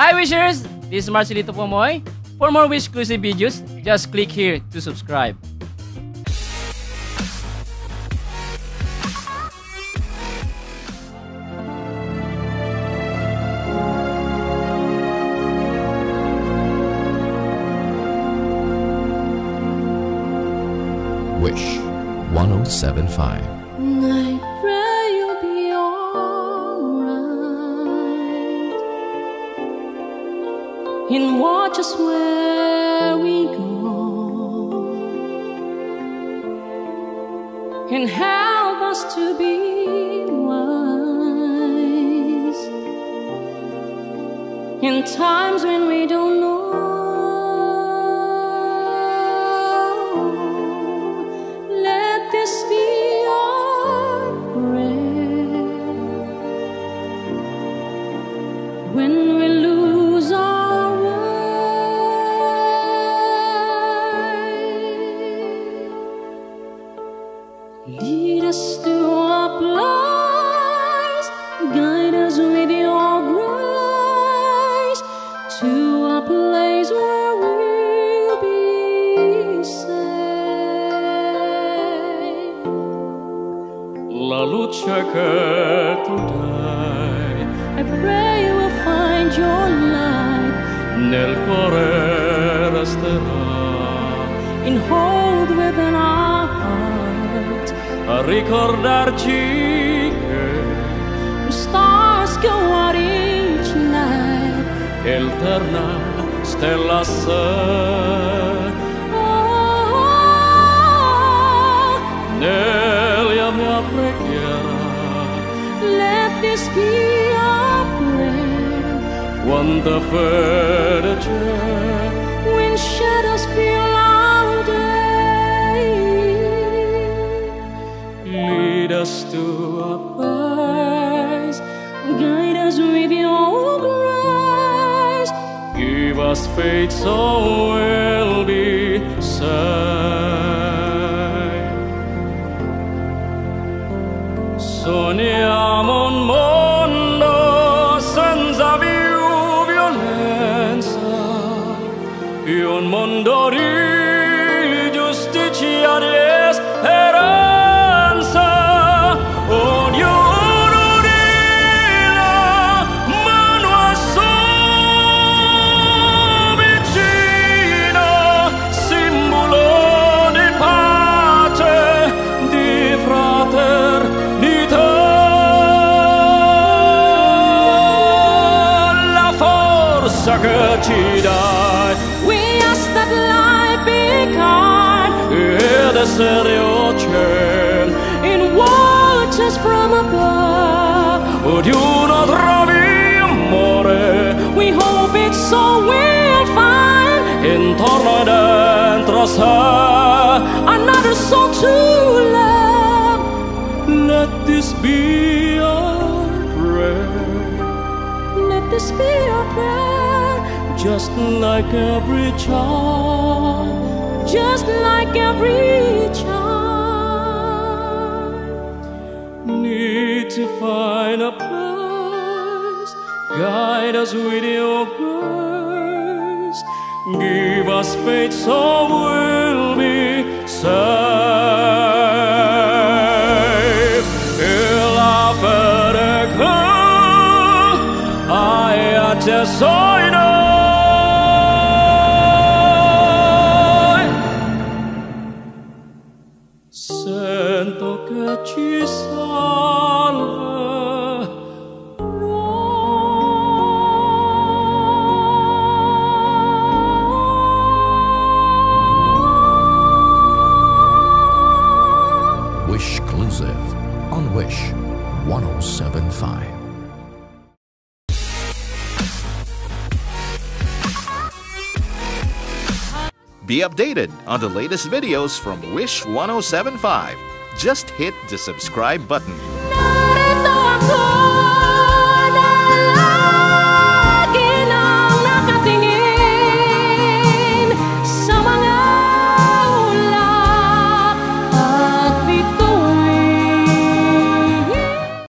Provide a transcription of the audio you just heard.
Hi Wishers! This is Marcelito Pomoy. For more Wish exclusive videos, just click here to subscribe. Wish 1075. Alright watch us where we go and help us to be wise in times when we don't know. La luce che tu dai I pray you will find your light nel cuore resterà in hold within our heart. a ricordarci che The stars go out each night. eterna stella sei quanta fede c'è when shadows fill our day. lead us to a place Guide us with your grace. give us faith so we'll We ask that life be kind ed essere ocean, in waters from above. ognuno trovi amore We hope it's so we'll find intorno dentro sé. another soul to love. Let this be our prayer, Let this be our prayer, just like every child. just like every child. Need to find a place, guide us with your grace, give us faith so we'll be fede che hai acceso in 1075. Be updated on the latest videos from Wish 1075. Just hit the subscribe button.